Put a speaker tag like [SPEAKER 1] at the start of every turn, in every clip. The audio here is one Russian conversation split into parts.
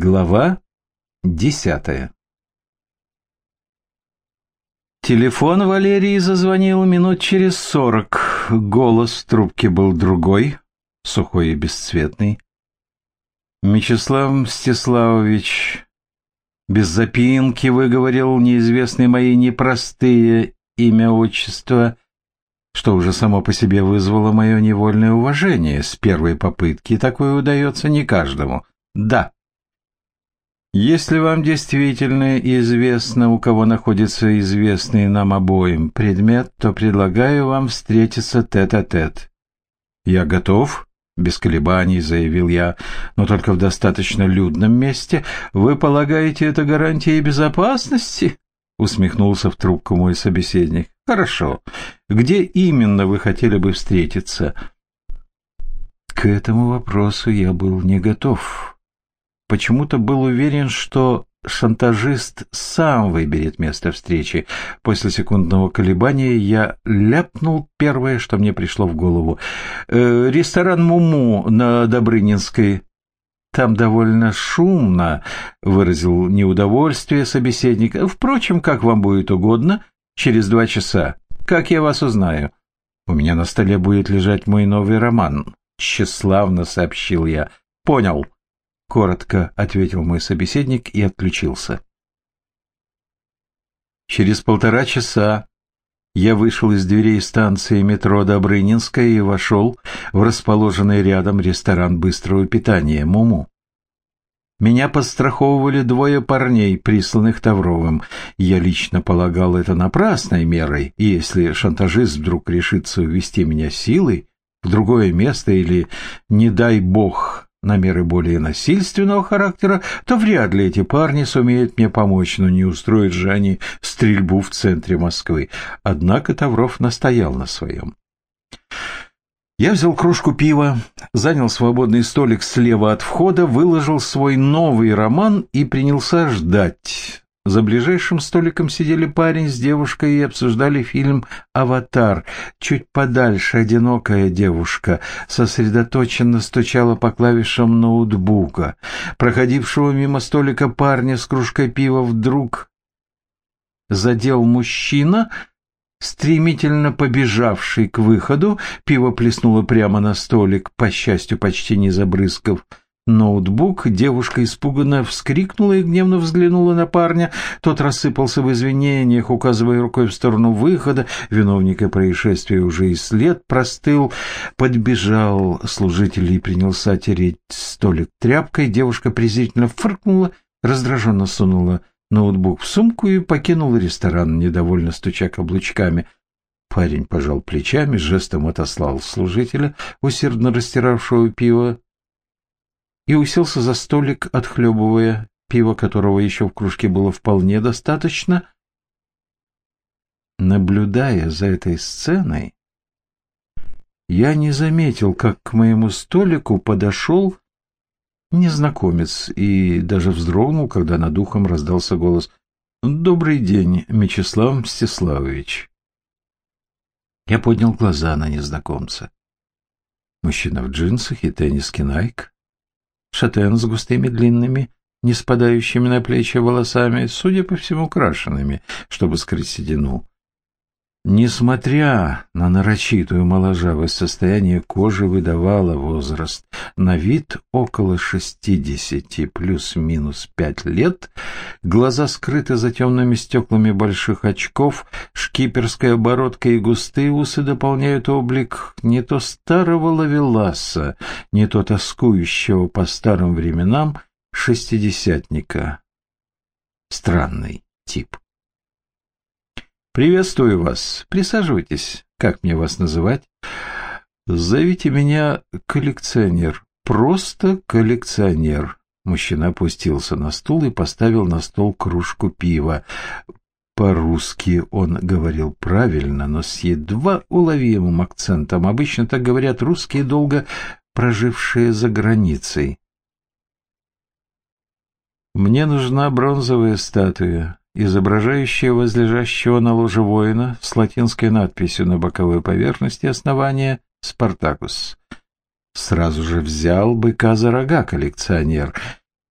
[SPEAKER 1] Глава десятая Телефон Валерии зазвонил минут через сорок. Голос в трубке был другой, сухой и бесцветный. Мечислав Мстиславович без запинки выговорил неизвестные мои непростые имя-отчество, что уже само по себе вызвало мое невольное уважение. С первой попытки такое удается не каждому. Да. Если вам действительно известно, у кого находится известный нам обоим предмет, то предлагаю вам встретиться тет-а-тет. -тет. Я готов, без колебаний заявил я, но только в достаточно людном месте. Вы полагаете, это гарантия безопасности? усмехнулся в трубку мой собеседник. Хорошо. Где именно вы хотели бы встретиться? К этому вопросу я был не готов почему-то был уверен, что шантажист сам выберет место встречи. После секундного колебания я ляпнул первое, что мне пришло в голову. Э, ресторан «Муму» на Добрынинской. Там довольно шумно, выразил неудовольствие собеседник. Впрочем, как вам будет угодно, через два часа. Как я вас узнаю? У меня на столе будет лежать мой новый роман. Тщеславно сообщил я. Понял. — коротко ответил мой собеседник и отключился. Через полтора часа я вышел из дверей станции метро Добрынинская и вошел в расположенный рядом ресторан быстрого питания «Муму». Меня подстраховывали двое парней, присланных Тавровым. Я лично полагал это напрасной мерой, и если шантажист вдруг решится увести меня силой в другое место или, не дай бог, на меры более насильственного характера, то вряд ли эти парни сумеют мне помочь, но не устроят же они стрельбу в центре Москвы. Однако Тавров настоял на своем. Я взял кружку пива, занял свободный столик слева от входа, выложил свой новый роман и принялся ждать. За ближайшим столиком сидели парень с девушкой и обсуждали фильм «Аватар». Чуть подальше одинокая девушка сосредоточенно стучала по клавишам ноутбука. Проходившего мимо столика парня с кружкой пива вдруг задел мужчина, стремительно побежавший к выходу. Пиво плеснуло прямо на столик, по счастью, почти не забрызгав ноутбук. Девушка испуганно вскрикнула и гневно взглянула на парня. Тот рассыпался в извинениях, указывая рукой в сторону выхода. Виновника происшествия уже и след простыл. Подбежал служитель и принялся тереть столик тряпкой. Девушка презрительно фыркнула, раздраженно сунула ноутбук в сумку и покинула ресторан, недовольно стуча каблучками. Парень пожал плечами, жестом отослал служителя, усердно растиравшего пиво, и уселся за столик, отхлебывая пиво, которого еще в кружке было вполне достаточно. Наблюдая за этой сценой, я не заметил, как к моему столику подошел незнакомец и даже вздрогнул, когда над ухом раздался голос «Добрый день, Мечислав Мстиславович». Я поднял глаза на незнакомца. Мужчина в джинсах и тенниске Найк шатен с густыми длинными, не спадающими на плечи волосами, судя по всему, крашенными, чтобы скрыть седину. Несмотря на нарочитую моложавость, состояние кожи выдавало возраст. На вид около шестидесяти плюс-минус пять лет, глаза скрыты за темными стеклами больших очков, шкиперская бородка и густые усы дополняют облик не то старого лавеласа, не то тоскующего по старым временам шестидесятника. Странный тип. «Приветствую вас. Присаживайтесь. Как мне вас называть?» «Зовите меня коллекционер. Просто коллекционер». Мужчина опустился на стул и поставил на стол кружку пива. По-русски он говорил правильно, но с едва уловимым акцентом. Обычно так говорят русские, долго прожившие за границей. «Мне нужна бронзовая статуя изображающее возлежащего на ложе воина с латинской надписью на боковой поверхности основания «Спартакус». Сразу же взял быка за рога коллекционер.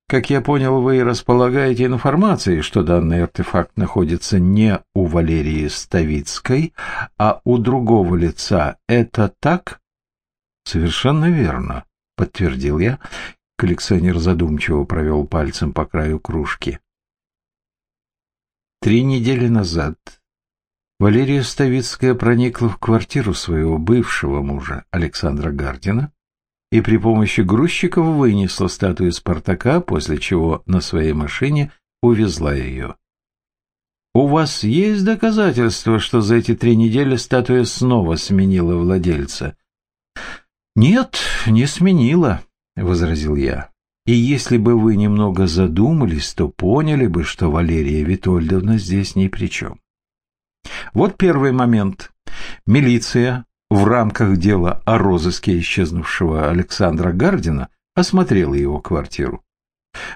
[SPEAKER 1] как я понял, вы располагаете информацией, что данный артефакт находится не у Валерии Ставицкой, а у другого лица. Это так? Совершенно верно, подтвердил я. Коллекционер задумчиво провел пальцем по краю кружки. Три недели назад Валерия Ставицкая проникла в квартиру своего бывшего мужа Александра Гардина и при помощи грузчиков вынесла статую Спартака, после чего на своей машине увезла ее. «У вас есть доказательства, что за эти три недели статуя снова сменила владельца?» «Нет, не сменила», — возразил я. «И если бы вы немного задумались, то поняли бы, что Валерия Витольдовна здесь ни при чем». Вот первый момент. Милиция в рамках дела о розыске исчезнувшего Александра Гардина осмотрела его квартиру.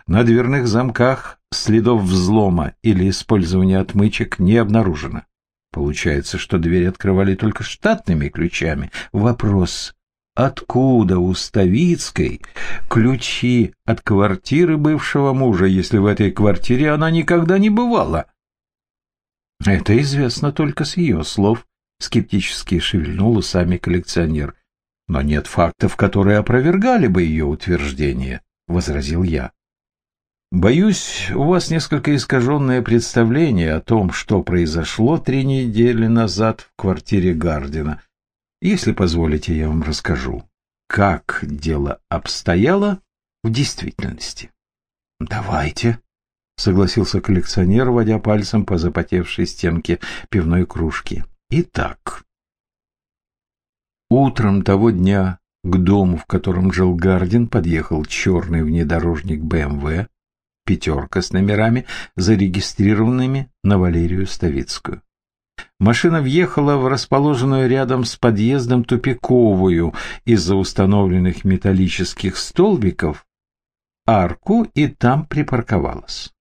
[SPEAKER 1] На дверных замках следов взлома или использования отмычек не обнаружено. Получается, что дверь открывали только штатными ключами. Вопрос, откуда у Ставицкой ключи от квартиры бывшего мужа, если в этой квартире она никогда не бывала? Это известно только с ее слов, скептически шевельнул усами коллекционер. Но нет фактов, которые опровергали бы ее утверждение, возразил я. Боюсь, у вас несколько искаженное представление о том, что произошло три недели назад в квартире Гардина. Если позволите, я вам расскажу, как дело обстояло в действительности. Давайте, согласился коллекционер, водя пальцем по запотевшей стенке пивной кружки. Итак, утром того дня к дому, в котором жил Гардин, подъехал черный внедорожник БМВ, пятерка с номерами, зарегистрированными на Валерию Ставицкую. Машина въехала в расположенную рядом с подъездом тупиковую из-за установленных металлических столбиков арку и там припарковалась.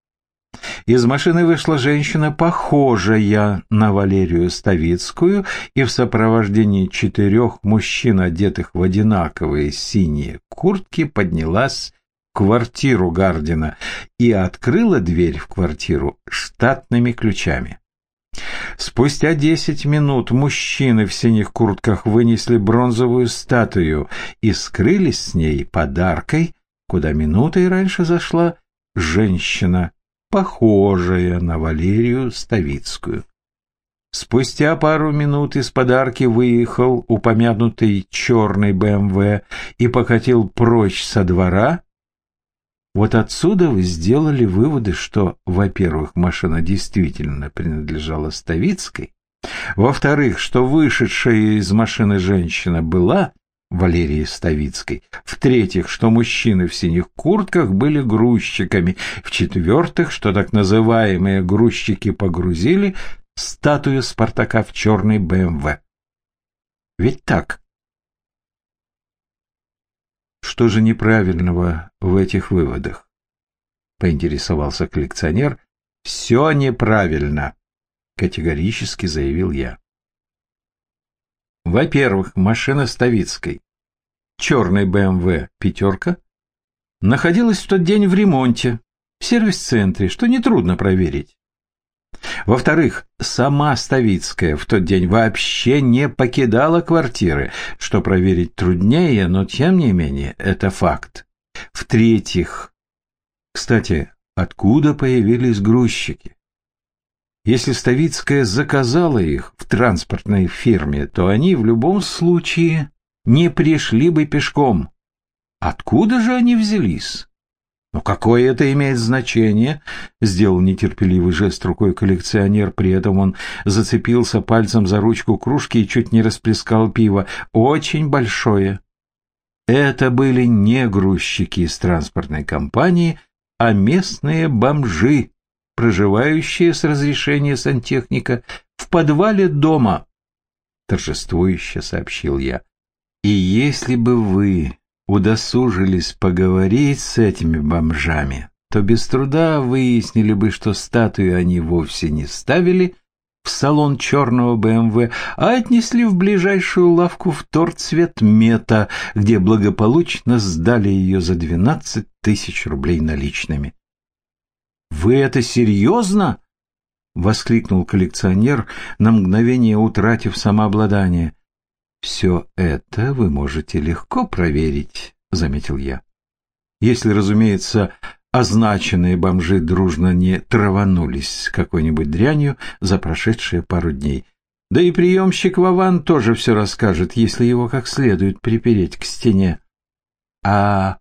[SPEAKER 1] Из машины вышла женщина, похожая на Валерию Ставицкую, и в сопровождении четырех мужчин, одетых в одинаковые синие куртки, поднялась в квартиру Гардина и открыла дверь в квартиру штатными ключами. Спустя десять минут мужчины в синих куртках вынесли бронзовую статую и скрылись с ней подаркой, куда минутой раньше зашла женщина похожая на Валерию Ставицкую. Спустя пару минут из подарки выехал упомянутый черный БМВ и покатил прочь со двора. Вот отсюда вы сделали выводы, что, во-первых, машина действительно принадлежала Ставицкой, во-вторых, что вышедшая из машины женщина была Валерии Ставицкой. В-третьих, что мужчины в синих куртках были грузчиками. В-четвертых, что так называемые грузчики погрузили статую Спартака в черный БМВ. Ведь так? Что же неправильного в этих выводах? Поинтересовался коллекционер. Все неправильно, категорически заявил я. Во-первых, машина Ставицкой, черный БМВ «пятерка», находилась в тот день в ремонте, в сервис-центре, что нетрудно проверить. Во-вторых, сама Ставицкая в тот день вообще не покидала квартиры, что проверить труднее, но тем не менее это факт. В-третьих, кстати, откуда появились грузчики? Если Ставицкая заказала их в транспортной фирме, то они в любом случае не пришли бы пешком. Откуда же они взялись? «Ну какое это имеет значение?» — сделал нетерпеливый жест рукой коллекционер, при этом он зацепился пальцем за ручку кружки и чуть не расплескал пиво. «Очень большое». Это были не грузчики из транспортной компании, а местные бомжи, проживающие с разрешения сантехника в подвале дома, торжествующе сообщил я. И если бы вы удосужились поговорить с этими бомжами, то без труда выяснили бы, что статую они вовсе не ставили, в салон черного БМВ, а отнесли в ближайшую лавку в торцвет мета, где благополучно сдали ее за двенадцать тысяч рублей наличными. «Вы это серьезно?» — воскликнул коллекционер, на мгновение утратив самообладание. «Все это вы можете легко проверить», — заметил я. «Если, разумеется, означенные бомжи дружно не траванулись какой-нибудь дрянью за прошедшие пару дней. Да и приемщик Вован тоже все расскажет, если его как следует припереть к стене. А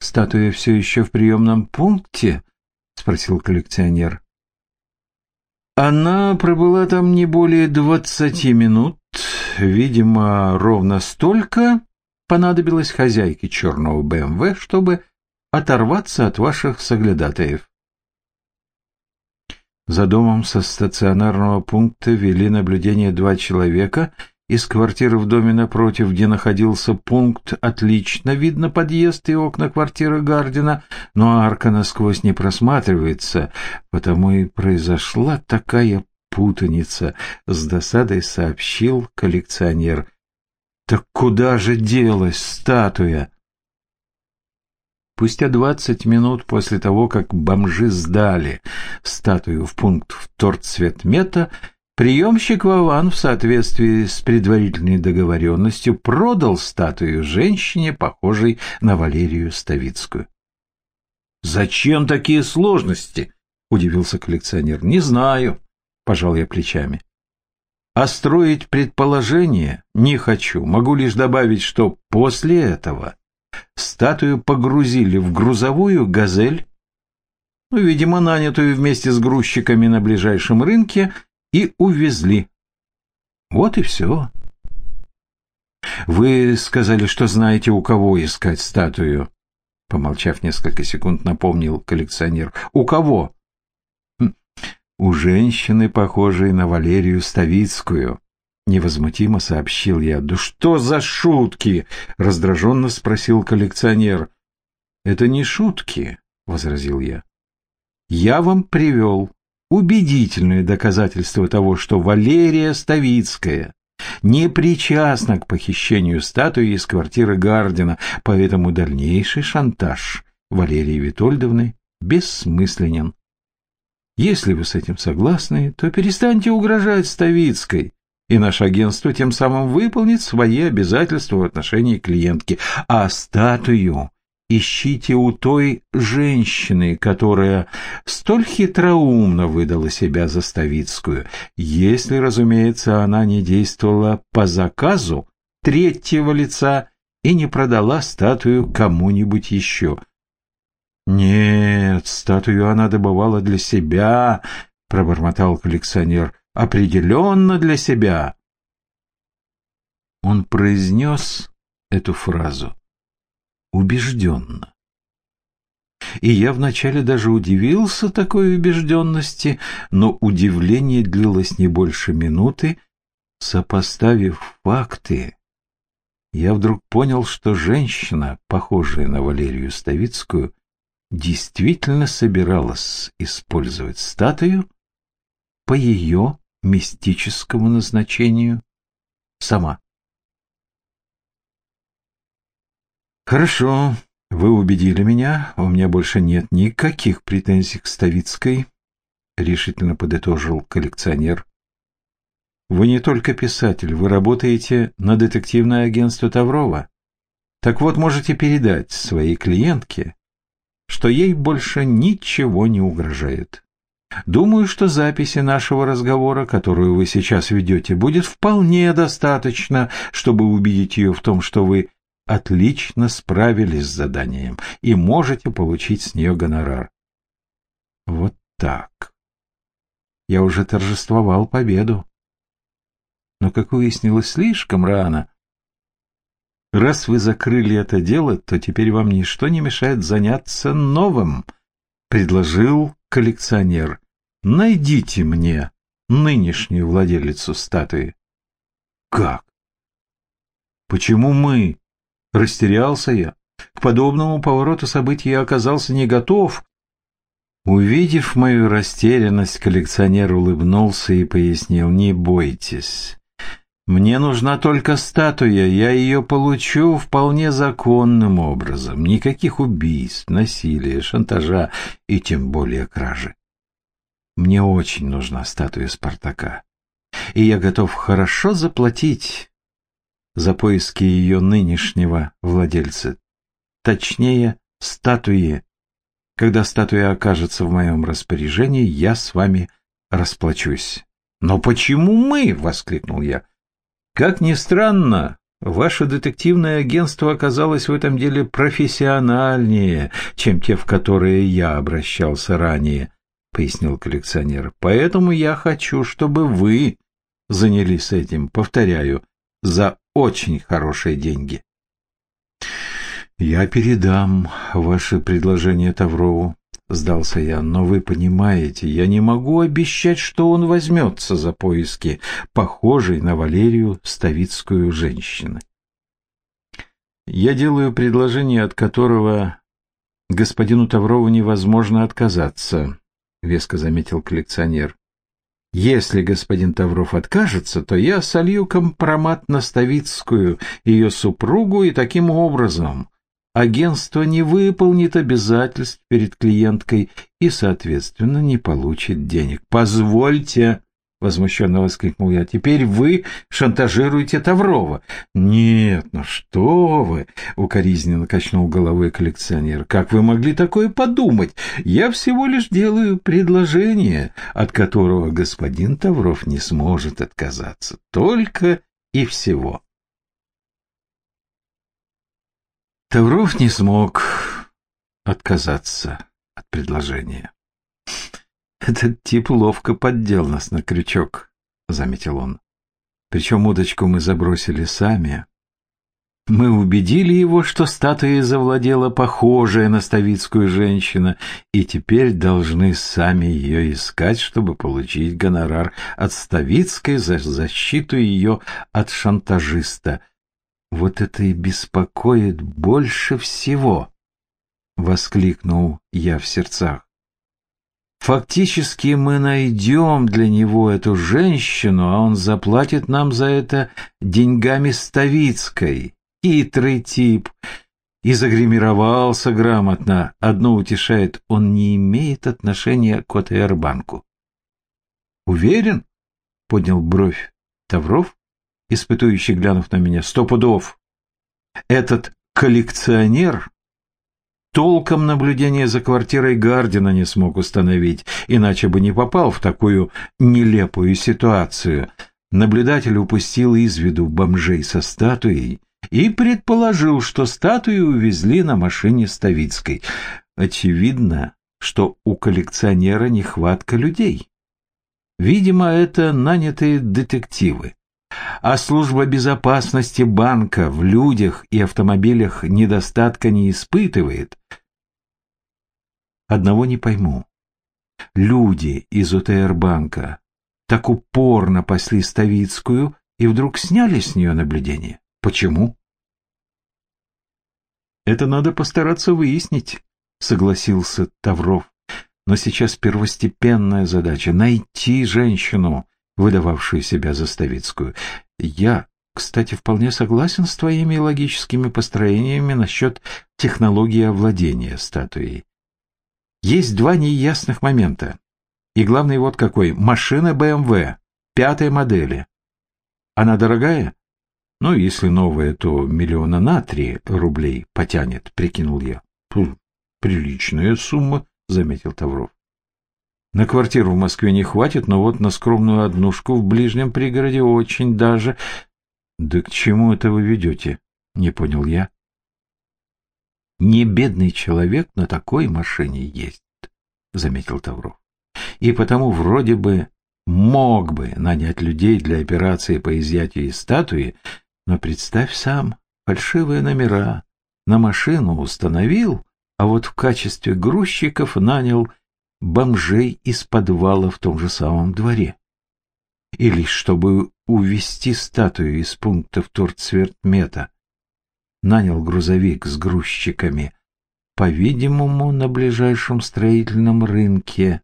[SPEAKER 1] статуя все еще в приемном пункте? — спросил коллекционер. Она пробыла там не более двадцати минут. Видимо, ровно столько понадобилось хозяйке черного БМВ, чтобы оторваться от ваших соглядатаев. За домом со стационарного пункта вели наблюдение два человека. Из квартиры в доме напротив, где находился пункт, отлично видно подъезд и окна квартиры Гардина, но арка насквозь не просматривается, потому и произошла такая путаница, с досадой сообщил коллекционер. Так куда же делась статуя? Спустя двадцать минут после того, как бомжи сдали статую в пункт в торцветмета, приемщик Вован в соответствии с предварительной договоренностью продал статую женщине, похожей на Валерию Ставицкую. «Зачем такие сложности?» — удивился коллекционер. «Не знаю», — пожал я плечами. «А строить предположение не хочу. Могу лишь добавить, что после этого...» Статую погрузили в грузовую «Газель», ну, видимо, нанятую вместе с грузчиками на ближайшем рынке, и увезли. Вот и все. Вы сказали, что знаете, у кого искать статую. Помолчав несколько секунд, напомнил коллекционер. У кого? Хм, у женщины, похожей на Валерию Ставицкую. Невозмутимо сообщил я. «Да что за шутки?» — раздраженно спросил коллекционер. «Это не шутки», — возразил я. «Я вам привел убедительное доказательство того, что Валерия Ставицкая не причастна к похищению статуи из квартиры Гардина, поэтому дальнейший шантаж Валерии Витольдовны бессмысленен. Если вы с этим согласны, то перестаньте угрожать Ставицкой и наше агентство тем самым выполнит свои обязательства в отношении клиентки. А статую ищите у той женщины, которая столь хитроумно выдала себя за Ставицкую, если, разумеется, она не действовала по заказу третьего лица и не продала статую кому-нибудь еще. «Нет, статую она добывала для себя», — пробормотал коллекционер определенно для себя. Он произнес эту фразу убежденно. И я вначале даже удивился такой убежденности, но удивление длилось не больше минуты. Сопоставив факты, я вдруг понял, что женщина, похожая на Валерию Ставицкую, действительно собиралась использовать статую по ее мистическому назначению сама. «Хорошо, вы убедили меня, у меня больше нет никаких претензий к Ставицкой», — решительно подытожил коллекционер. «Вы не только писатель, вы работаете на детективное агентство Таврова. Так вот, можете передать своей клиентке, что ей больше ничего не угрожает. Думаю, что записи нашего разговора, которую вы сейчас ведете, будет вполне достаточно, чтобы убедить ее в том, что вы отлично справились с заданием и можете получить с нее гонорар. Вот так. Я уже торжествовал победу. Но, как выяснилось, слишком рано. Раз вы закрыли это дело, то теперь вам ничто не мешает заняться новым, предложил коллекционер. Найдите мне нынешнюю владелицу статуи. Как? Почему мы? Растерялся я. К подобному повороту событий я оказался не готов. Увидев мою растерянность, коллекционер улыбнулся и пояснил, «Не бойтесь. Мне нужна только статуя, я ее получу вполне законным образом. Никаких убийств, насилия, шантажа и тем более кражи. Мне очень нужна статуя Спартака, и я готов хорошо заплатить за поиски ее нынешнего владельца, точнее, статуи когда статуя окажется в моем распоряжении, я с вами расплачусь. Но почему мы? — воскликнул я. Как ни странно, ваше детективное агентство оказалось в этом деле профессиональнее, чем те, в которые я обращался ранее, — пояснил коллекционер. Поэтому я хочу, чтобы вы занялись этим, повторяю, за очень хорошие деньги. «Я передам ваше предложение Таврову», — сдался я, — «но вы понимаете, я не могу обещать, что он возьмется за поиски похожей на Валерию Ставицкую женщины». «Я делаю предложение, от которого господину Таврову невозможно отказаться», — веско заметил коллекционер. Если господин Тавров откажется, то я солью компромат на Ставицкую, ее супругу, и таким образом агентство не выполнит обязательств перед клиенткой и, соответственно, не получит денег. «Позвольте!» — возмущенно воскликнул я. «Теперь вы шантажируете Таврова». «Нет, ну что вы!» — укоризненно качнул головой коллекционер. «Как вы могли такое подумать? Я всего лишь делаю предложение, от которого господин Тавров не сможет отказаться. Только и всего». Тавров не смог отказаться от предложения. «Этот тип ловко поддел нас на крючок», — заметил он. «Причем удочку мы забросили сами. Мы убедили его, что статуей завладела похожая на ставицкую женщина, и теперь должны сами ее искать, чтобы получить гонорар от ставицкой за защиту ее от шантажиста — вот это и беспокоит больше всего, — воскликнул я в сердцах. Фактически мы найдем для него эту женщину, а он заплатит нам за это деньгами Ставицкой. Хитрый тип. И загримировался грамотно. Одно утешает, он не имеет отношения к ОТР-банку. «Уверен?» — поднял бровь Тавров испытующий глянув на меня. «Сто пудов! Этот коллекционер толком наблюдения за квартирой Гардина не смог установить, иначе бы не попал в такую нелепую ситуацию. Наблюдатель упустил из виду бомжей со статуей и предположил, что статую увезли на машине Ставицкой. Очевидно, что у коллекционера нехватка людей. Видимо, это нанятые детективы а служба безопасности банка в людях и автомобилях недостатка не испытывает. Одного не пойму. Люди из ОТР-банка так упорно пасли Ставицкую и вдруг сняли с нее наблюдение. Почему? Это надо постараться выяснить, согласился Тавров. Но сейчас первостепенная задача — найти женщину, выдававшую себя за Ставицкую. Я, кстати, вполне согласен с твоими логическими построениями насчет технологии овладения статуей. Есть два неясных момента. И главный вот какой. Машина BMW, пятой модели. Она дорогая? Ну, если новая, то миллиона на три рублей потянет, прикинул я. Приличная сумма, заметил Тавров. На квартиру в Москве не хватит, но вот на скромную однушку в ближнем пригороде очень даже... Да к чему это вы ведете? Не понял я. Не бедный человек на такой машине есть, заметил Тавров. И потому вроде бы мог бы нанять людей для операции по изъятию статуи, но представь сам, фальшивые номера на машину установил, а вот в качестве грузчиков нанял бомжей из подвала в том же самом дворе. И лишь чтобы увести статую из пункта вторцвертмета, нанял грузовик с грузчиками, по-видимому, на ближайшем строительном рынке.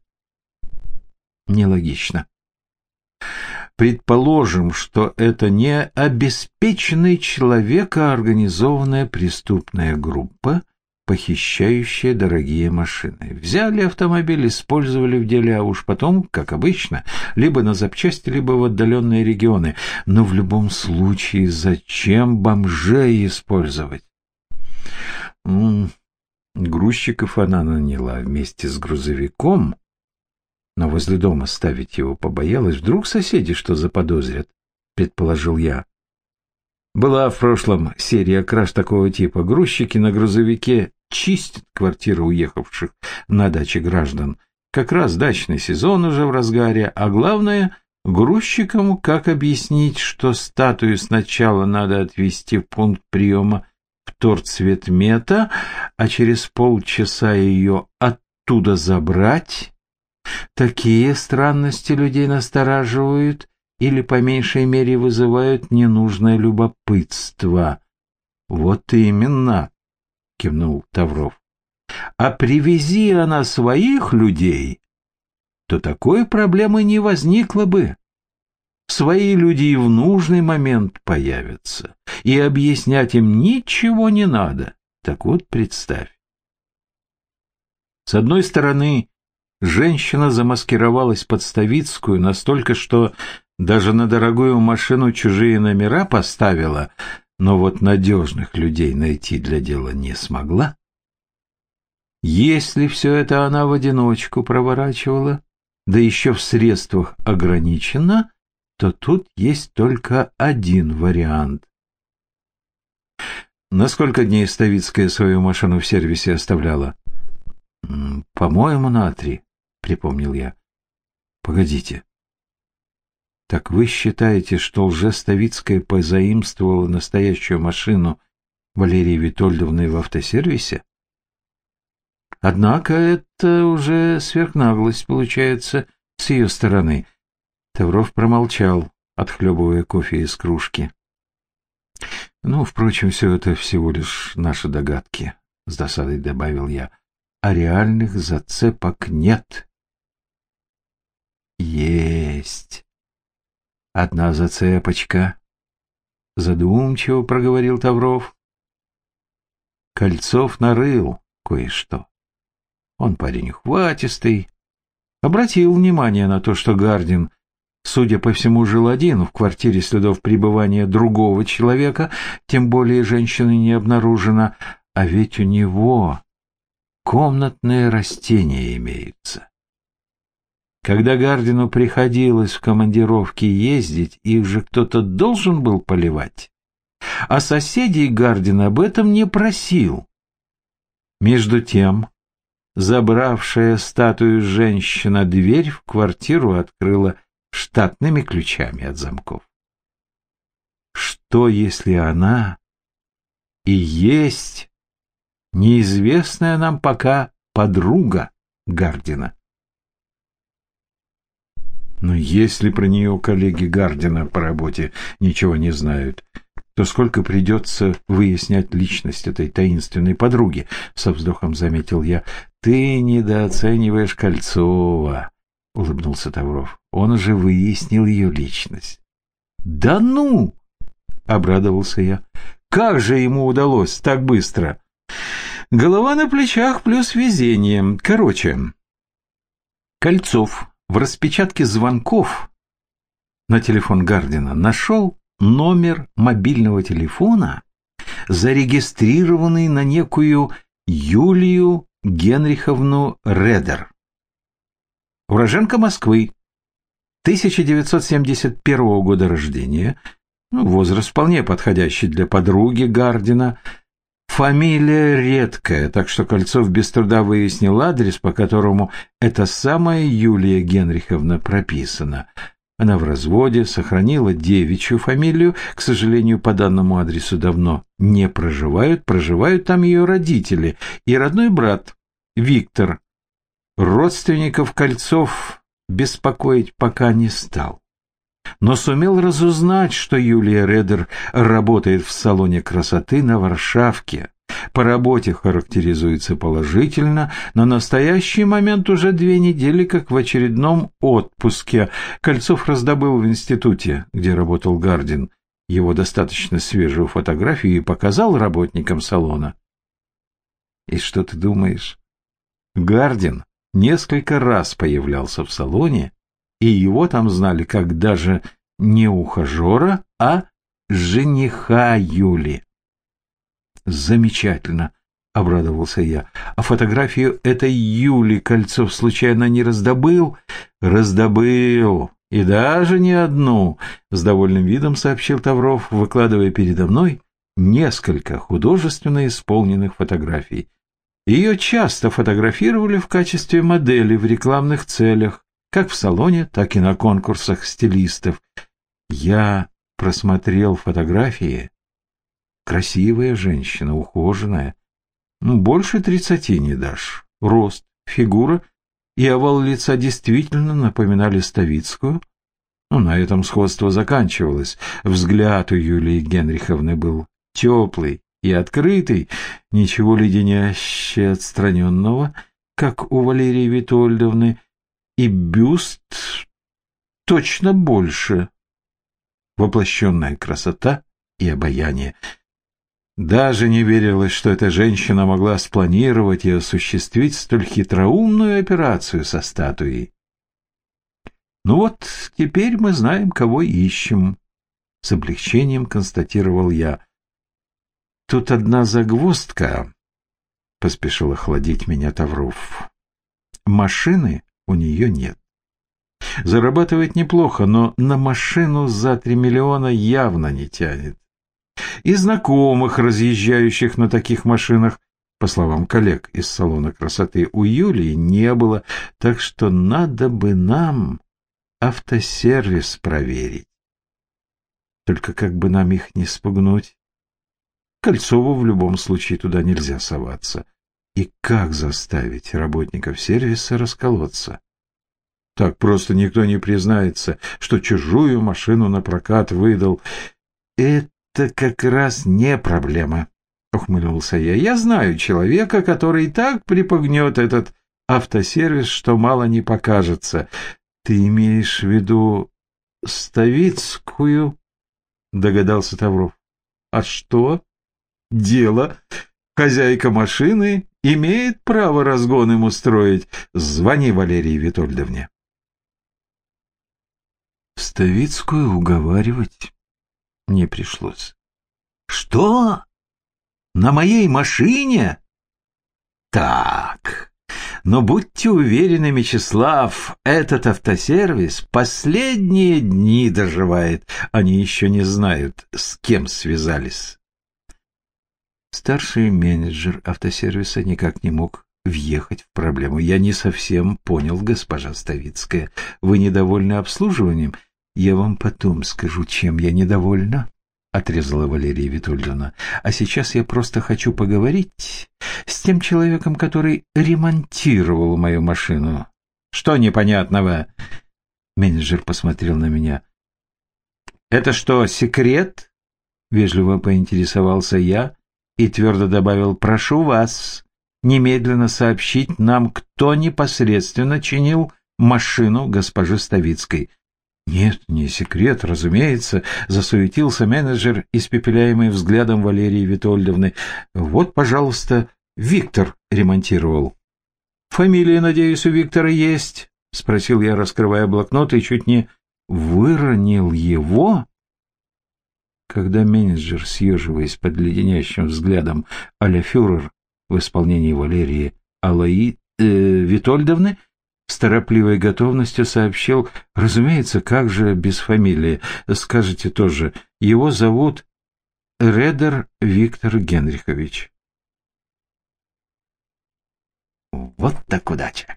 [SPEAKER 1] Нелогично. Предположим, что это не обеспеченный человек, а организованная преступная группа, похищающая дорогие машины. Взяли автомобиль, использовали в деле, а уж потом, как обычно, либо на запчасти, либо в отдаленные регионы. Но в любом случае, зачем бомжей использовать? Грузчиков она наняла вместе с грузовиком, но возле дома ставить его побоялась. Вдруг соседи что заподозрят, предположил я. Была в прошлом серия краж такого типа. Грузчики на грузовике чистят квартиры уехавших на даче граждан. Как раз дачный сезон уже в разгаре, а главное, грузчикам как объяснить, что статую сначала надо отвезти в пункт приема в торцветмета, а через полчаса ее оттуда забрать? Такие странности людей настораживают или, по меньшей мере, вызывают ненужное любопытство. — Вот именно, — кивнул Тавров. — А привези она своих людей, то такой проблемы не возникло бы. Свои люди и в нужный момент появятся, и объяснять им ничего не надо. Так вот, представь. С одной стороны, Женщина замаскировалась под Ставицкую настолько, что даже на дорогую машину чужие номера поставила, но вот надежных людей найти для дела не смогла. Если все это она в одиночку проворачивала, да еще в средствах ограничена, то тут есть только один вариант. На сколько дней Ставицкая свою машину в сервисе оставляла? По-моему, на три припомнил я. Погодите. Так вы считаете, что лжеставицкая позаимствовала настоящую машину Валерии Витольдовны в автосервисе? Однако это уже сверхнаглость получается с ее стороны. Тавров промолчал, отхлебывая кофе из кружки. Ну, впрочем, все это всего лишь наши догадки, с досадой добавил я. А реальных зацепок нет. Есть. Одна зацепочка. Задумчиво проговорил Тавров. Кольцов нарыл кое-что. Он парень хватистый. Обратил внимание на то, что Гардин, судя по всему, жил один в квартире следов пребывания другого человека, тем более женщины не обнаружено, а ведь у него комнатные растения имеются. Когда Гардину приходилось в командировке ездить, их же кто-то должен был поливать. А соседей Гардин об этом не просил. Между тем, забравшая статую женщина дверь в квартиру открыла штатными ключами от замков. Что, если она и есть неизвестная нам пока подруга Гардина? Но если про нее коллеги Гардина по работе ничего не знают, то сколько придется выяснять личность этой таинственной подруги, со вздохом заметил я. Ты недооцениваешь Кольцова, улыбнулся Тавров. Он уже выяснил ее личность. Да ну! обрадовался я. Как же ему удалось так быстро? Голова на плечах плюс везение. Короче, Кольцов в распечатке звонков на телефон Гардина нашел номер мобильного телефона, зарегистрированный на некую Юлию Генриховну Редер. Уроженка Москвы, 1971 года рождения, ну, возраст вполне подходящий для подруги Гардина, Фамилия редкая, так что Кольцов без труда выяснил адрес, по которому эта самая Юлия Генриховна прописана. Она в разводе, сохранила девичью фамилию, к сожалению, по данному адресу давно не проживают, проживают там ее родители и родной брат Виктор. Родственников Кольцов беспокоить пока не стал но сумел разузнать, что Юлия Редер работает в салоне красоты на Варшавке, По работе характеризуется положительно. На настоящий момент уже две недели, как в очередном отпуске. Кольцов раздобыл в институте, где работал Гардин, его достаточно свежую фотографию и показал работникам салона. И что ты думаешь? Гардин несколько раз появлялся в салоне, и его там знали как даже не ухажера, а жениха Юли. Замечательно, обрадовался я. А фотографию этой Юли Кольцов случайно не раздобыл? Раздобыл. И даже не одну, с довольным видом сообщил Тавров, выкладывая передо мной несколько художественно исполненных фотографий. Ее часто фотографировали в качестве модели в рекламных целях, как в салоне, так и на конкурсах стилистов. Я просмотрел фотографии. Красивая женщина, ухоженная. Ну, больше тридцати не дашь. Рост, фигура и овал лица действительно напоминали Ставицкую. Ну, на этом сходство заканчивалось. Взгляд у Юлии Генриховны был теплый и открытый, ничего леденяще отстраненного, как у Валерии Витольдовны, и бюст точно больше. Воплощенная красота и обаяние. Даже не верилось, что эта женщина могла спланировать и осуществить столь хитроумную операцию со статуей. Ну вот, теперь мы знаем, кого ищем. С облегчением констатировал я. Тут одна загвоздка, — поспешил охладить меня Тавров. Машины у нее нет. Зарабатывает неплохо, но на машину за три миллиона явно не тянет и знакомых, разъезжающих на таких машинах, по словам коллег из салона красоты, у Юлии не было, так что надо бы нам автосервис проверить. Только как бы нам их не спугнуть? Кольцову в любом случае туда нельзя соваться. И как заставить работников сервиса расколоться? Так просто никто не признается, что чужую машину на прокат выдал. Это как раз не проблема, — ухмыльнулся я. Я знаю человека, который так припугнет этот автосервис, что мало не покажется. Ты имеешь в виду Ставицкую? — догадался Тавров. — А что? — Дело. Хозяйка машины имеет право разгон им устроить. Звони Валерии Витольдовне. Ставицкую уговаривать не пришлось. «Что? На моей машине?» «Так, но будьте уверены, Мечислав, этот автосервис последние дни доживает. Они еще не знают, с кем связались». Старший менеджер автосервиса никак не мог въехать в проблему. «Я не совсем понял, госпожа Ставицкая. Вы недовольны обслуживанием?» «Я вам потом скажу, чем я недовольна», — отрезала Валерия Витольевна. «А сейчас я просто хочу поговорить с тем человеком, который ремонтировал мою машину». «Что непонятного?» Менеджер посмотрел на меня. «Это что, секрет?» — вежливо поинтересовался я и твердо добавил «Прошу вас немедленно сообщить нам, кто непосредственно чинил машину госпожи Ставицкой. Нет, не секрет, разумеется, засуетился менеджер, испепеляемый взглядом Валерии Витольдовны. Вот, пожалуйста, Виктор ремонтировал. Фамилия, надеюсь, у Виктора есть? Спросил я, раскрывая блокнот, и чуть не выронил его. Когда менеджер, съеживаясь под леденящим взглядом а-ля фюрер в исполнении Валерии Алаи э, Витольдовны, с торопливой готовностью сообщил, разумеется, как же без фамилии, скажите тоже, его зовут Редер Виктор Генрихович. Вот так удача.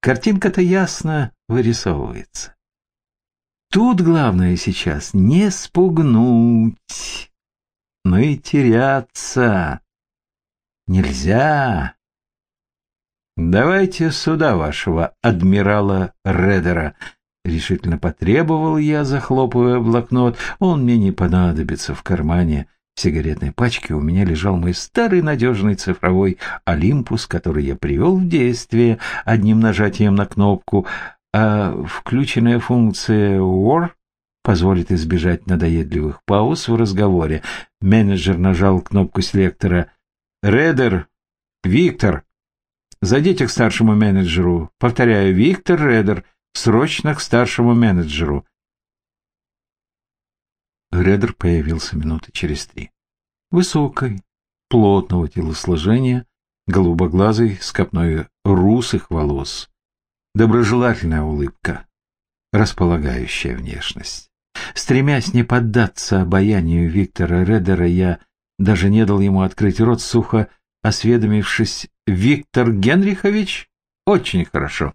[SPEAKER 1] Картинка-то ясно вырисовывается. Тут главное сейчас не спугнуть, но и теряться нельзя. «Давайте сюда вашего адмирала Редера», — решительно потребовал я, захлопывая блокнот. «Он мне не понадобится в кармане В сигаретной пачке у меня лежал мой старый надежный цифровой «Олимпус», который я привел в действие одним нажатием на кнопку, а включенная функция «War» позволит избежать надоедливых пауз в разговоре. Менеджер нажал кнопку селектора «Редер! Виктор! Зайдите к старшему менеджеру. Повторяю, Виктор Редер, срочно к старшему менеджеру». Редер появился минуты через три. Высокой, плотного телосложения, голубоглазый, с копной русых волос. Доброжелательная улыбка, располагающая внешность. Стремясь не поддаться обаянию Виктора Редера, я даже не дал ему открыть рот, сухо осведомившись. «Виктор Генрихович? Очень хорошо.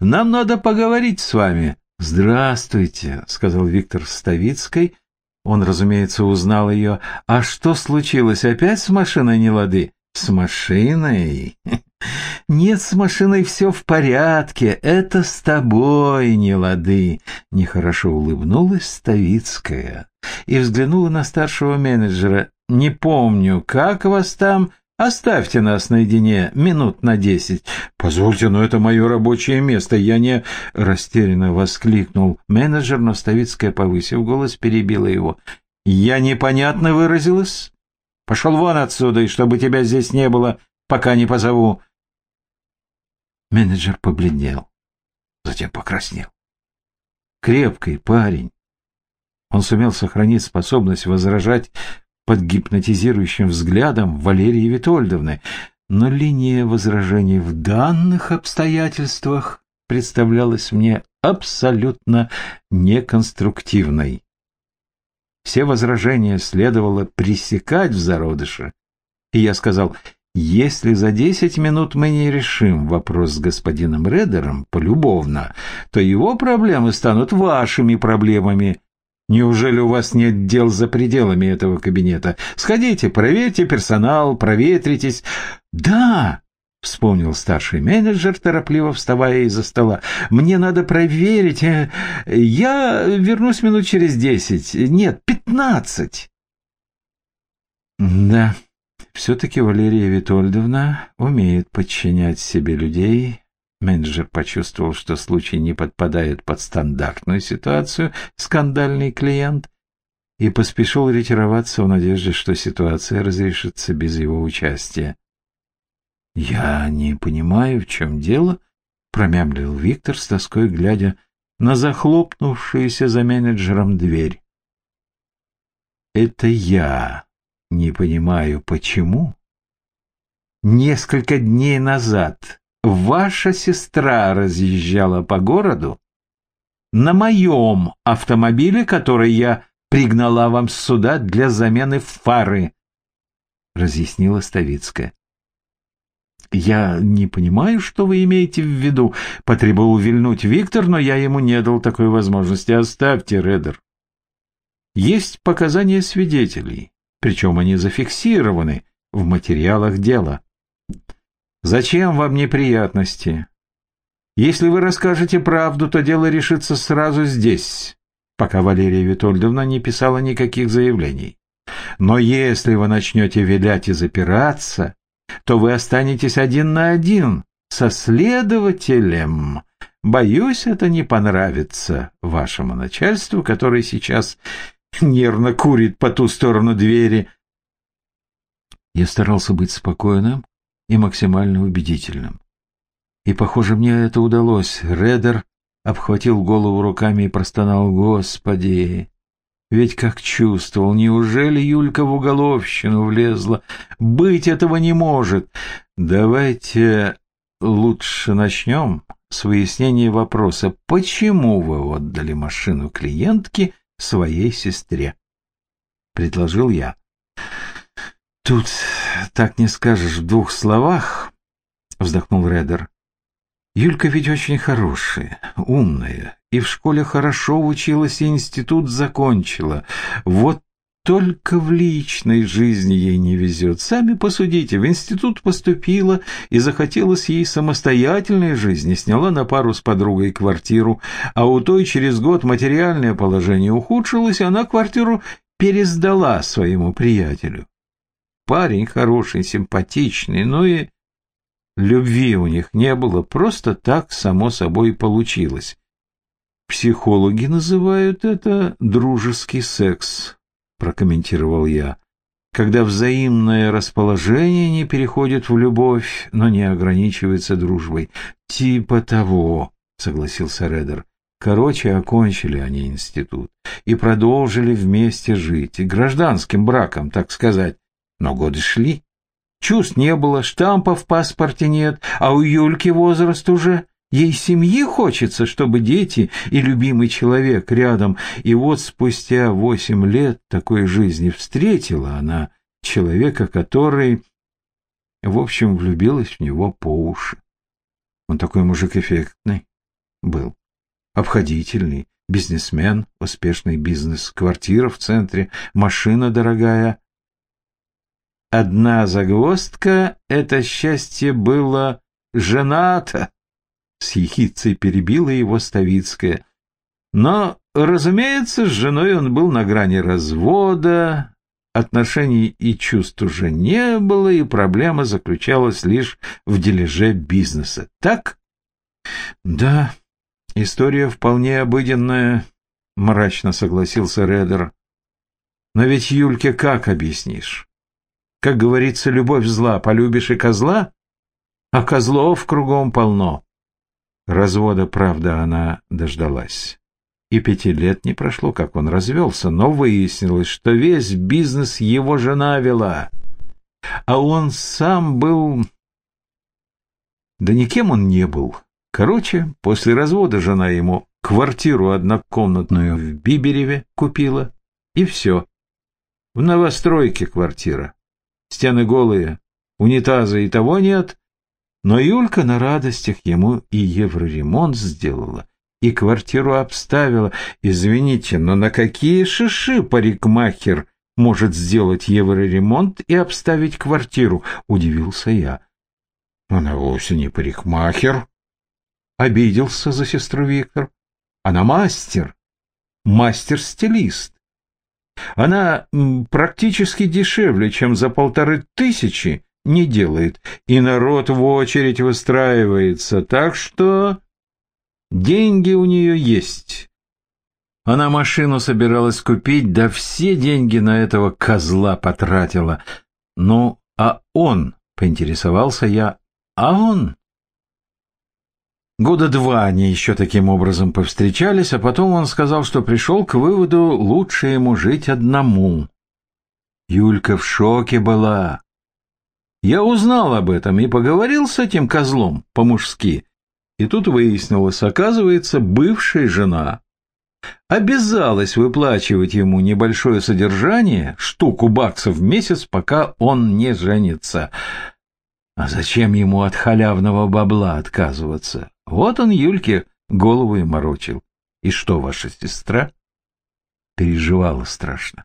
[SPEAKER 1] Нам надо поговорить с вами». «Здравствуйте», — сказал Виктор Ставицкой. Он, разумеется, узнал ее. «А что случилось? Опять с машиной не лады?» «С машиной?» «Нет, с машиной все в порядке. Это с тобой не лады». Нехорошо улыбнулась Ставицкая и взглянула на старшего менеджера. «Не помню, как вас там...» Оставьте нас наедине минут на десять. Позвольте, но это мое рабочее место. Я не... Растерянно воскликнул менеджер, но Ставицкая, повысив голос, перебила его. Я непонятно выразилась? Пошел вон отсюда, и чтобы тебя здесь не было, пока не позову. Менеджер побледнел, затем покраснел. Крепкий парень. Он сумел сохранить способность возражать под гипнотизирующим взглядом Валерии Витольдовны, но линия возражений в данных обстоятельствах представлялась мне абсолютно неконструктивной. Все возражения следовало пресекать в зародыше, и я сказал, если за десять минут мы не решим вопрос с господином Редером полюбовно, то его проблемы станут вашими проблемами, Неужели у вас нет дел за пределами этого кабинета? Сходите, проверьте персонал, проветритесь. Да, вспомнил старший менеджер, торопливо вставая из-за стола. Мне надо проверить. Э, я вернусь минут через десять. Нет, пятнадцать. Да, все-таки Валерия Витольдовна умеет подчинять себе людей, Менеджер почувствовал, что случай не подпадает под стандартную ситуацию «скандальный клиент» и поспешил ретироваться в надежде, что ситуация разрешится без его участия. «Я не понимаю, в чем дело», — промямлил Виктор с тоской, глядя на захлопнувшуюся за менеджером дверь. «Это я не понимаю, почему?» Несколько дней назад ваша сестра разъезжала по городу на моем автомобиле, который я пригнала вам сюда для замены фары, — разъяснила Ставицкая. «Я не понимаю, что вы имеете в виду», — потребовал вильнуть Виктор, но я ему не дал такой возможности. «Оставьте, Редер. Есть показания свидетелей, причем они зафиксированы в материалах дела. Зачем вам неприятности? Если вы расскажете правду, то дело решится сразу здесь, пока Валерия Витольдовна не писала никаких заявлений. Но если вы начнете вилять и запираться, то вы останетесь один на один со следователем. Боюсь, это не понравится вашему начальству, который сейчас нервно курит по ту сторону двери. Я старался быть спокойным, и максимально убедительным. И, похоже, мне это удалось. Редер обхватил голову руками и простонал «Господи!» Ведь как чувствовал, неужели Юлька в уголовщину влезла? Быть этого не может. Давайте лучше начнем с выяснения вопроса, почему вы отдали машину клиентке своей сестре? Предложил я. Тут так не скажешь в двух словах, вздохнул Редер. Юлька ведь очень хорошая, умная, и в школе хорошо училась, и институт закончила. Вот только в личной жизни ей не везет. Сами посудите, в институт поступила и захотелось ей самостоятельной жизни, сняла на пару с подругой квартиру, а у той через год материальное положение ухудшилось, и она квартиру пересдала своему приятелю. Парень хороший, симпатичный, ну и любви у них не было, просто так само собой получилось. Психологи называют это дружеский секс, прокомментировал я, когда взаимное расположение не переходит в любовь, но не ограничивается дружбой. Типа того, согласился Редер. Короче, окончили они институт и продолжили вместе жить, гражданским браком, так сказать. Но годы шли. Чувств не было, штампа в паспорте нет, а у Юльки возраст уже. Ей семьи хочется, чтобы дети и любимый человек рядом. И вот спустя восемь лет такой жизни встретила она человека, который, в общем, влюбилась в него по уши. Он такой мужик эффектный был, обходительный, бизнесмен, успешный бизнес, квартира в центре, машина дорогая. Одна загвоздка — это счастье было женато. С ехицей перебила его Ставицкая. Но, разумеется, с женой он был на грани развода, отношений и чувств уже не было, и проблема заключалась лишь в дележе бизнеса. Так? Да, история вполне обыденная, мрачно согласился Редер. Но ведь Юльке как объяснишь? Как говорится, любовь зла, полюбишь и козла, а козлов кругом полно. Развода, правда, она дождалась. И пяти лет не прошло, как он развелся, но выяснилось, что весь бизнес его жена вела. А он сам был... Да никем он не был. Короче, после развода жена ему квартиру однокомнатную в Бибереве купила, и все. В новостройке квартира стены голые, унитаза и того нет. Но Юлька на радостях ему и евроремонт сделала, и квартиру обставила. Извините, но на какие шиши парикмахер может сделать евроремонт и обставить квартиру? Удивился я. Она вовсе не парикмахер. Обиделся за сестру Виктор. Она мастер, мастер-стилист. Она практически дешевле, чем за полторы тысячи не делает, и народ в очередь выстраивается, так что деньги у нее есть. Она машину собиралась купить, да все деньги на этого козла потратила. Ну, а он, поинтересовался я, а он Года два они еще таким образом повстречались, а потом он сказал, что пришел к выводу, лучше ему жить одному. Юлька в шоке была. Я узнал об этом и поговорил с этим козлом по-мужски. И тут выяснилось, оказывается, бывшая жена обязалась выплачивать ему небольшое содержание, штуку баксов в месяц, пока он не женится. А зачем ему от халявного бабла отказываться? Вот он Юльке голову и морочил. И что, ваша сестра? Переживала страшно.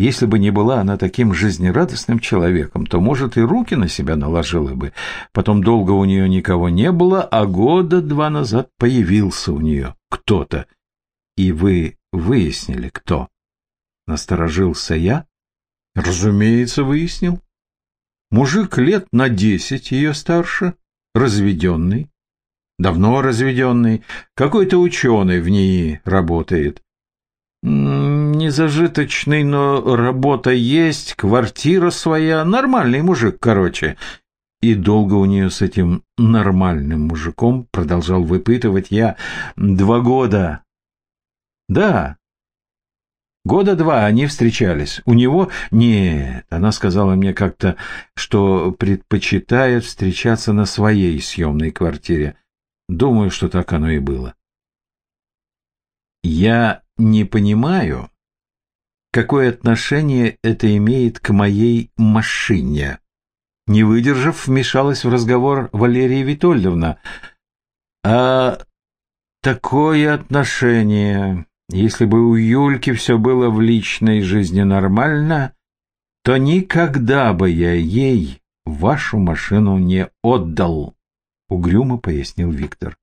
[SPEAKER 1] Если бы не была она таким жизнерадостным человеком, то, может, и руки на себя наложила бы. Потом долго у нее никого не было, а года два назад появился у нее кто-то. И вы выяснили, кто? Насторожился я? Разумеется, выяснил. Мужик лет на десять ее старше, разведенный, давно разведенный, какой-то ученый в ней работает. Незажиточный, но работа есть, квартира своя, нормальный мужик, короче. И долго у нее с этим нормальным мужиком продолжал выпытывать я два года. Да, Года два они встречались. У него... Нет, она сказала мне как-то, что предпочитает встречаться на своей съемной квартире. Думаю, что так оно и было. Я не понимаю, какое отношение это имеет к моей машине. Не выдержав, вмешалась в разговор Валерия Витольдовна. А такое отношение если бы у Юльки все было в личной жизни нормально, то никогда бы я ей вашу машину не отдал, — угрюмо пояснил Виктор.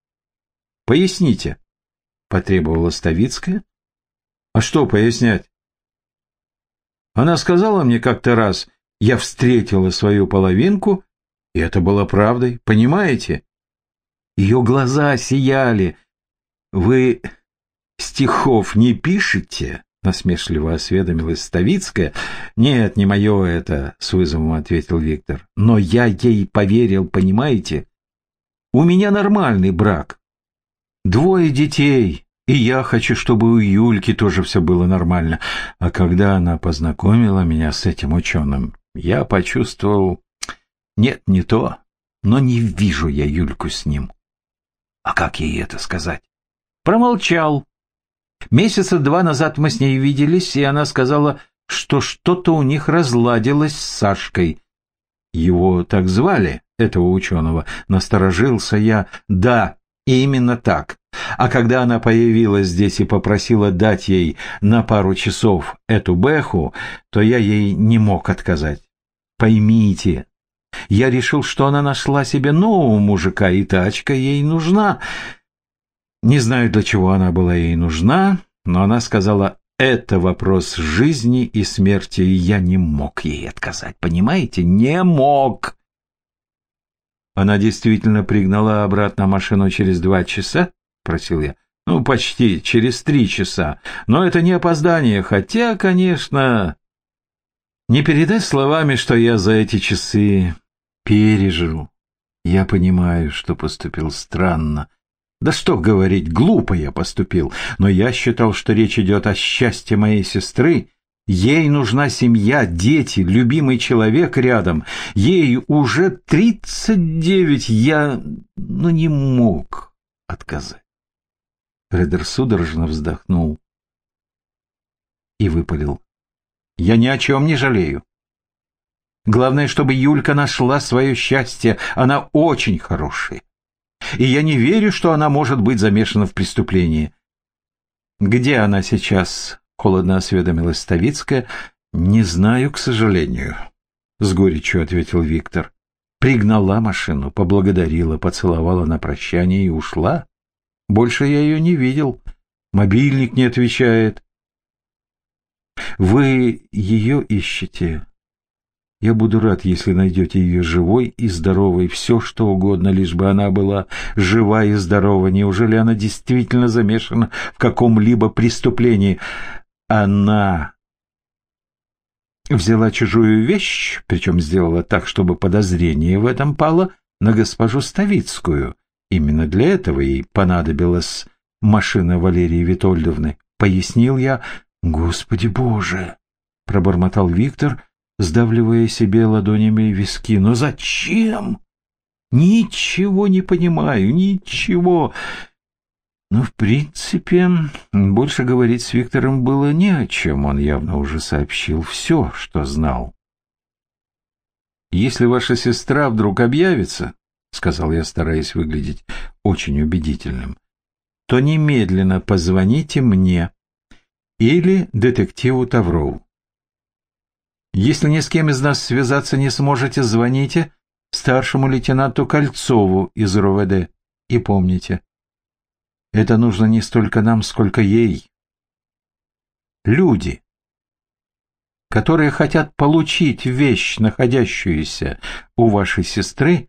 [SPEAKER 1] — Поясните, — потребовала Ставицкая. А что пояснять? Она сказала мне как-то раз, я встретила свою половинку, и это было правдой, понимаете? Ее глаза сияли. Вы стихов не пишете? Насмешливо осведомилась Ставицкая. «Нет, не мое это», — с вызовом ответил Виктор. «Но я ей поверил, понимаете? У меня нормальный брак. Двое детей, и я хочу, чтобы у Юльки тоже все было нормально. А когда она познакомила меня с этим ученым, я почувствовал... Нет, не то, но не вижу я Юльку с ним. А как ей это сказать? Промолчал, Месяца два назад мы с ней виделись, и она сказала, что что-то у них разладилось с Сашкой. Его так звали, этого ученого. Насторожился я. Да, именно так. А когда она появилась здесь и попросила дать ей на пару часов эту бэху, то я ей не мог отказать. Поймите, я решил, что она нашла себе нового мужика, и тачка ей нужна. Не знаю, для чего она была ей нужна, но она сказала, это вопрос жизни и смерти, и я не мог ей отказать, понимаете? Не мог! Она действительно пригнала обратно машину через два часа? Просил я. Ну, почти, через три часа. Но это не опоздание, хотя, конечно... Не передай словами, что я за эти часы пережил. Я понимаю, что поступил странно, да что говорить, глупо я поступил, но я считал, что речь идет о счастье моей сестры. Ей нужна семья, дети, любимый человек рядом. Ей уже тридцать девять, я... ну не мог отказать. Редер судорожно вздохнул и выпалил. Я ни о чем не жалею. Главное, чтобы Юлька нашла свое счастье. Она очень хорошая и я не верю, что она может быть замешана в преступлении. Где она сейчас? Холодно осведомилась Ставицкая. Не знаю, к сожалению, с горечью ответил Виктор. Пригнала машину, поблагодарила, поцеловала на прощание и ушла. Больше я ее не видел. Мобильник не отвечает. Вы ее ищете? Я буду рад, если найдете ее живой и здоровой, все что угодно, лишь бы она была жива и здорова. Неужели она действительно замешана в каком-либо преступлении? Она взяла чужую вещь, причем сделала так, чтобы подозрение в этом пало на госпожу Ставицкую. Именно для этого ей понадобилась машина Валерии Витольдовны. Пояснил я, «Господи Боже!» — пробормотал Виктор — сдавливая себе ладонями виски. «Но зачем? Ничего не понимаю, ничего!» Но, в принципе, больше говорить с Виктором было не о чем. Он явно уже сообщил все, что знал. «Если ваша сестра вдруг объявится, — сказал я, стараясь выглядеть очень убедительным, — то немедленно позвоните мне или детективу Таврову. Если ни с кем из нас связаться не сможете, звоните старшему лейтенанту Кольцову из РОВД. И помните, это нужно не столько нам, сколько ей. Люди, которые хотят получить вещь, находящуюся у вашей сестры,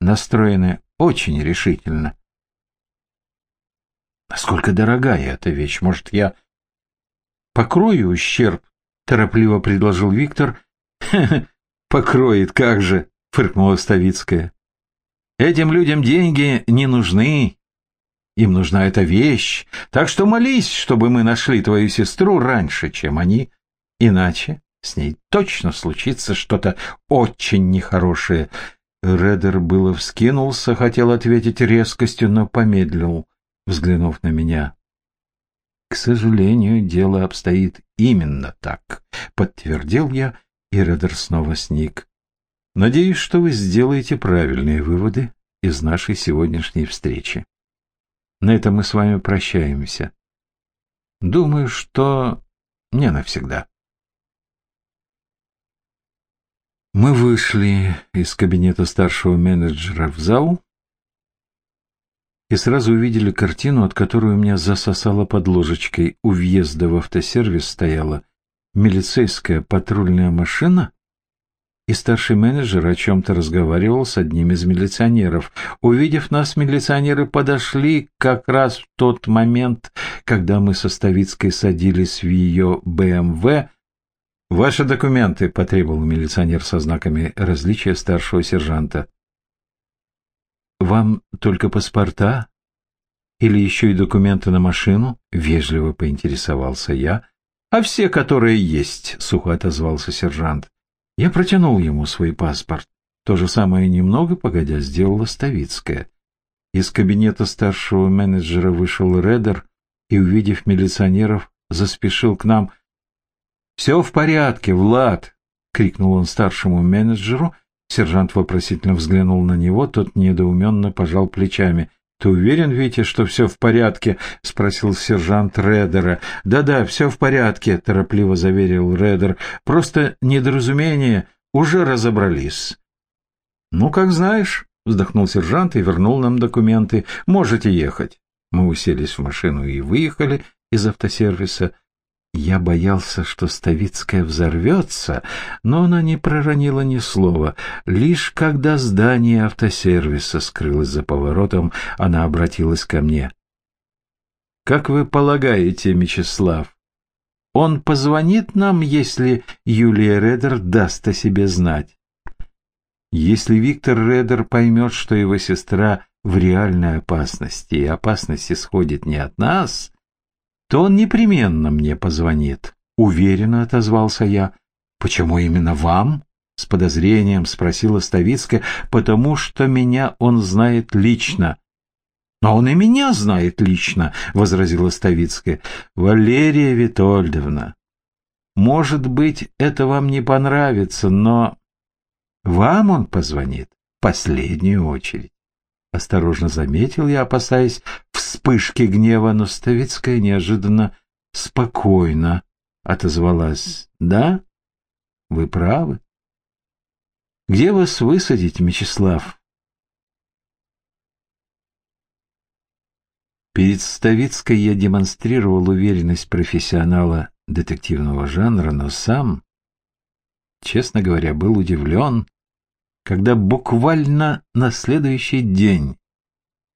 [SPEAKER 1] настроены очень решительно. Насколько дорогая эта вещь? Может, я покрою ущерб торопливо предложил Виктор. покроет, как же!» — фыркнула Ставицкая. «Этим людям деньги не нужны. Им нужна эта вещь. Так что молись, чтобы мы нашли твою сестру раньше, чем они. Иначе с ней точно случится что-то очень нехорошее». Редер было вскинулся, хотел ответить резкостью, но помедлил, взглянув на меня. К сожалению, дело обстоит именно так, подтвердил я, и Редер снова сник. Надеюсь, что вы сделаете правильные выводы из нашей сегодняшней встречи. На этом мы с вами прощаемся. Думаю, что не навсегда. Мы вышли из кабинета старшего менеджера в зал, и сразу увидели картину, от которой у меня засосало под ложечкой. У въезда в автосервис стояла милицейская патрульная машина, и старший менеджер о чем-то разговаривал с одним из милиционеров. Увидев нас, милиционеры подошли как раз в тот момент, когда мы со Ставицкой садились в ее БМВ. «Ваши документы», — потребовал милиционер со знаками различия старшего сержанта. «Вам только паспорта? Или еще и документы на машину?» — вежливо поинтересовался я. «А все, которые есть», — сухо отозвался сержант. Я протянул ему свой паспорт. То же самое немного погодя сделала Ставицкая. Из кабинета старшего менеджера вышел Редер и, увидев милиционеров, заспешил к нам. «Все в порядке, Влад!» — крикнул он старшему менеджеру. Сержант вопросительно взглянул на него, тот недоуменно пожал плечами. «Ты уверен, Витя, что все в порядке?» — спросил сержант Редера. «Да-да, все в порядке», — торопливо заверил Редер. «Просто недоразумение. Уже разобрались». «Ну, как знаешь», — вздохнул сержант и вернул нам документы. «Можете ехать». Мы уселись в машину и выехали из автосервиса. Я боялся, что Ставицкая взорвется, но она не проронила ни слова. Лишь когда здание автосервиса скрылось за поворотом, она обратилась ко мне. «Как вы полагаете, Мечислав, он позвонит нам, если Юлия Редер даст о себе знать?» Если Виктор Редер поймет, что его сестра в реальной опасности, и опасность исходит не от нас, то он непременно мне позвонит. Уверенно отозвался я. Почему именно вам? С подозрением спросила Ставицкая, потому что меня он знает лично. Но он и меня знает лично, возразила Ставицкая. Валерия Витольдовна, может быть, это вам не понравится, но вам он позвонит в последнюю очередь. Осторожно заметил я, опасаясь вспышки гнева, но Ставицкая неожиданно спокойно отозвалась. «Да, вы правы. Где вас высадить, Мечислав?» Перед Ставицкой я демонстрировал уверенность профессионала детективного жанра, но сам, честно говоря, был удивлен когда буквально на следующий день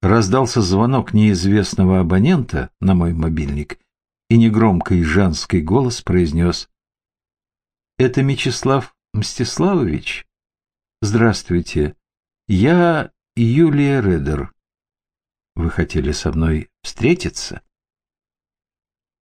[SPEAKER 1] раздался звонок неизвестного абонента на мой мобильник, и негромкий женский голос произнес «Это Мечислав Мстиславович? Здравствуйте, я Юлия Редер. Вы хотели со мной встретиться?»